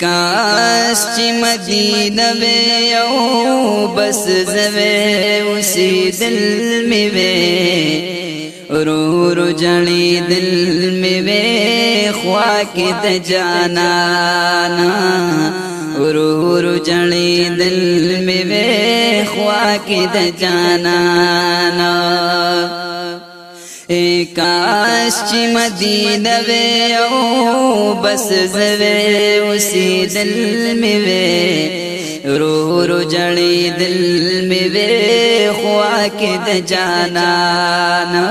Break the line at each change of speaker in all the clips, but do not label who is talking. کاش چې مدینه وې او بس زوي اوسې دل مې وې رو رو جړې دل مې وې خوا کې د جانانا رو رو جړې دل مې وې خوا کې د جانانا کاش چې مدینه وې او بس زوي اوسې دل مې وې رو رو جړې دل مې وې خوا کې د جانانا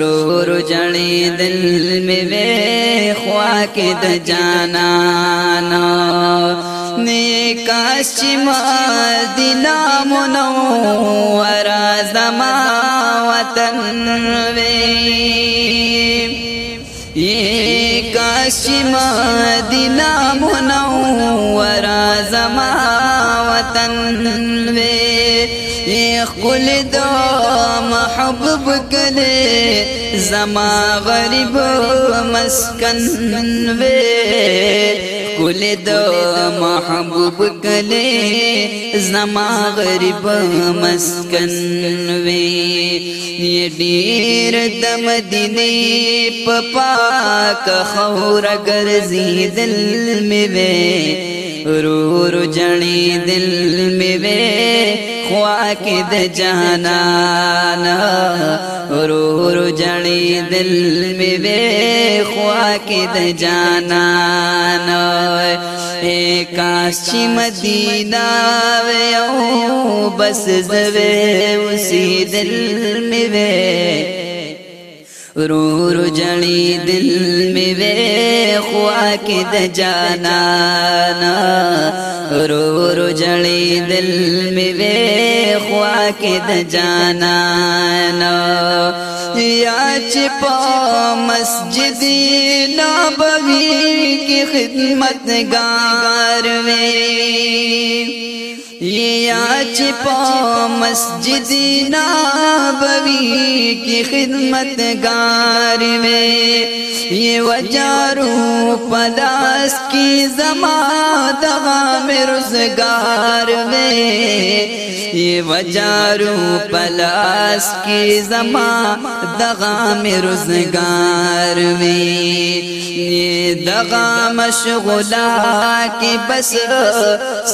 رو رو جړې دل مې وې خوا کې د جانانا نه کاش مدینہ منور زما وطن وی کاش مدینہ منور زما وطن وی خپل د محبوب کله زما غریب مسکن وی ګل د محبوب کله زما غریب مسکن وی ډیر د مدینه په پاک خور ګرځي دل می وې رو رو جړې دل می وې خوا کې د جهانان ورور جړې دل می وې خوا کې د جانان کاش چې مدینه و بس زوي وسې دل می وې رور جړی دل می وې خوا کې د جانا رور جړی دل می وې جانا چپا مسجدی نابی کی خدمت گار وے یا چپا مسجدی نابوی کی خدمت گار میں یہ وجاروں پلاس کی زماعت میں روزگار میں وجارو پلاس کی زماں دگام روی دگام شغلہ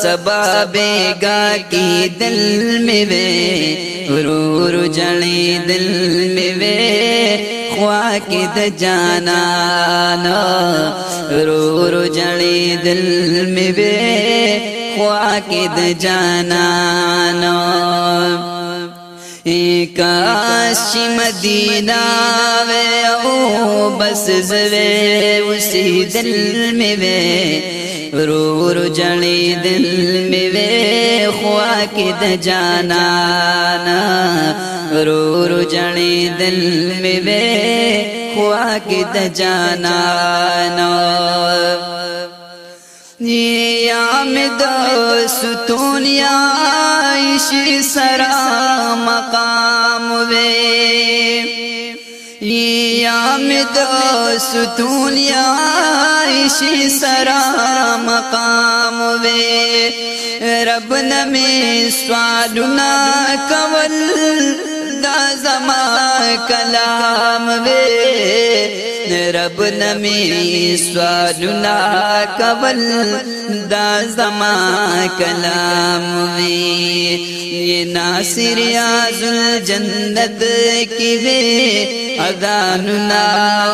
صباب گا کی دل میں وے رو جڑی دل میں وے رو جڑی دل میں وے خوا کې د جانانو کاش مدینہ وے او بس زوے اسی دل میں وے رو رو جڑی دل میں وے خوا کی د جانا رو رو جڑی دل میں وے خوا کی د جانا یا مد ستون یا عائشی سرا مقام وے یا مد ستون یا عائشی سرا مقام وے رب نمی سوالنا کول دا زما کلام وے درب نمی سوالنا کول دا زما کلام وی یہ ناصر یاز الجنت کی وے اذاننا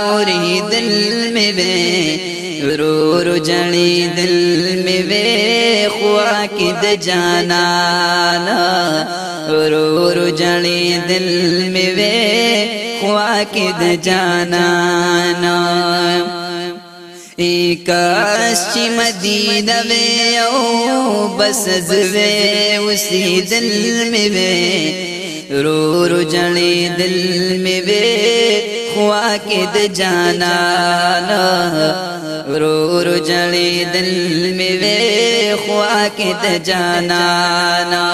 اوری دل میں وے رو رو جنی دل میں وے خوا کی د جانانا رو رو جنی دل میں وے کې د جانانا ایکاش چې مدینه وې او بس زوې وسې دل مې وې رو رو جړې دل مې وې خوا کې د جانانا رو رو جړې دل مې وې خوا کې د جانانا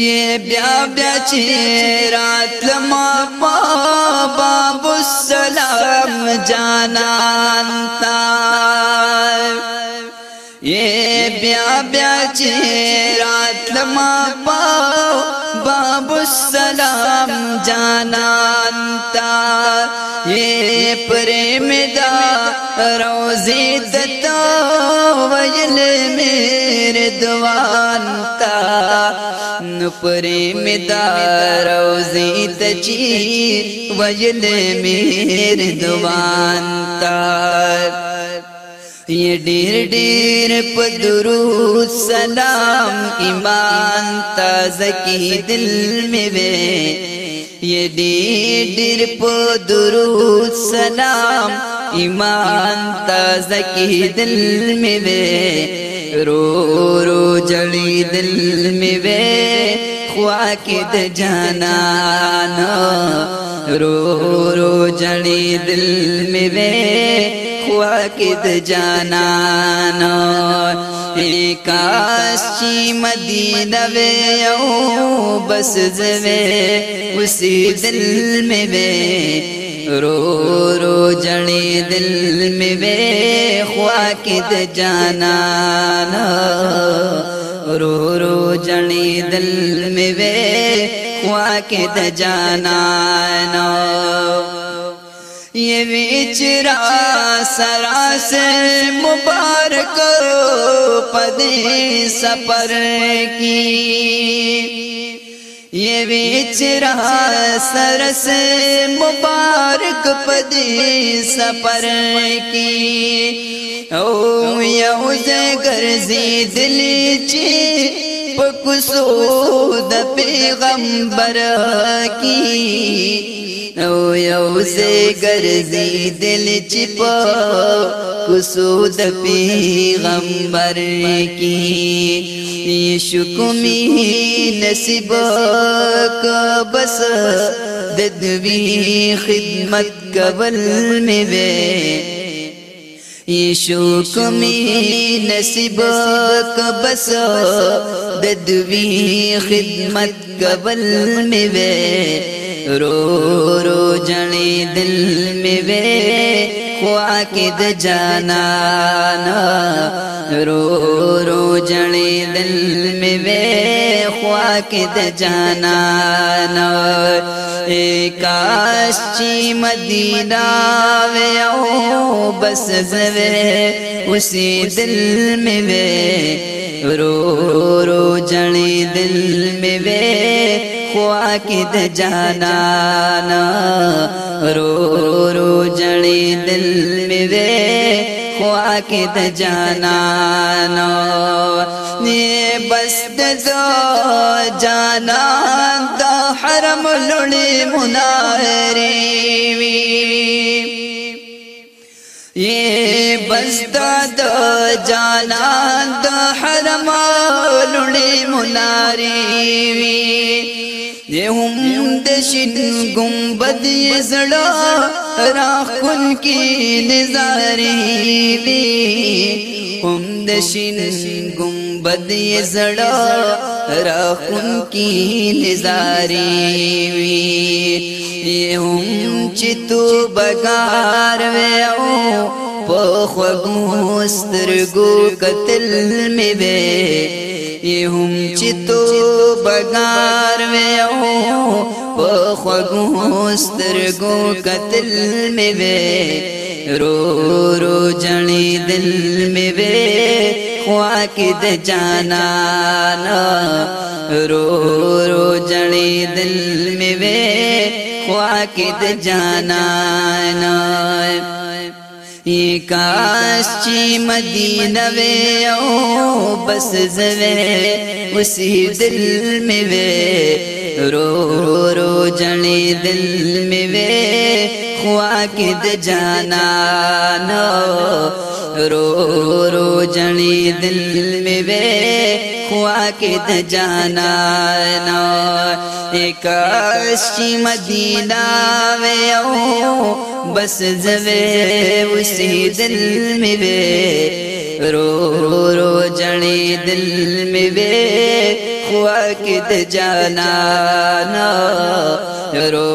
یہ بیا بیا چھی رات لما بابا بابا السلام جانانتا یہ بیا بیا چھی رات لما بابا بابا السلام جانانتا یہ پریم دا روزی دتا مائل میر دوان تا نپری مدار او زیت چیر ویل میر دوان تا یہ ڈیر ڈیر پا درود سلام ایمان تا زکی دل میں وے یہ ڈیر ڈیر پا درود سلام ایمان تا ایمان تازکی دل میں وے رو رو جڑی دل میں وے خواکد جانان رو رو جڑی دل میں بے خواکد جانان ایکشی چی مدینہ وے او بس زوے اسی دل میں وے رو رو جړې دل مې وې خوا کې د جانا رو رو جړې دل مې وې خوا کې د جانا یہ ویچرا سرا سے مبارک پدی سفر کی یہ بیچ رہا سر سے مبارک پدی سفر کی او یہ اسے گرزی دلی چی پکسو د پیغمبر کی نو یو سے ګرځي دل چپ کوسو د پیغمبر کی شکمی نصیب کا بس د دوی خدمت کول می وې ایشو کمی نصیب کبس د دوی خدمت کبل می وې رو رو جنی دل می وې خوا کې د جانانا رو رو جنی دل میں وے خواک د جانا ایکاش چی مدینہ وے او بس زوے اسی دل میں وے رو رو جنی دل میں وے خواک د جانا نو رو رو جڑی دل میں وے خوا کے د جانا نی بس دو جانا د حرم لړی مناری وی یہ بس دو جانا د حرم لړی مناری وی یہ ہم دشن گمبد یہ زڑا راخ کن کی نظاری دی ہم دشن گمبد یہ زڑا راخ کن کی نظاری وی یہ ہم چتو بگار وے او پخ وگو سترگو قتل میں بے اے ہم چیتو بگار میں او خود مسترجو قتل میں وی رو رو جنی دل میں وی کھوا کے جانا رو رو جنی دل میں وی کھوا کے دے کاس چی مدینہ وے او بس زوے اسی دل میں وے رو رو جنی دل میں وے خواکد جانا نو رو رو جنی دل جانا مدینہ وے مدینہ بس زوے اسی دل میں وے رو رو جڑی دل میں وے واقد جانا رو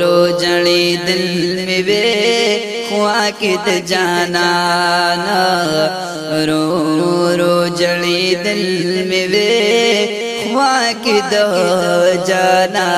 رو جڑی دل میں وے واقد جانا رو جڑی دل میں وے خواہ کی دو جانا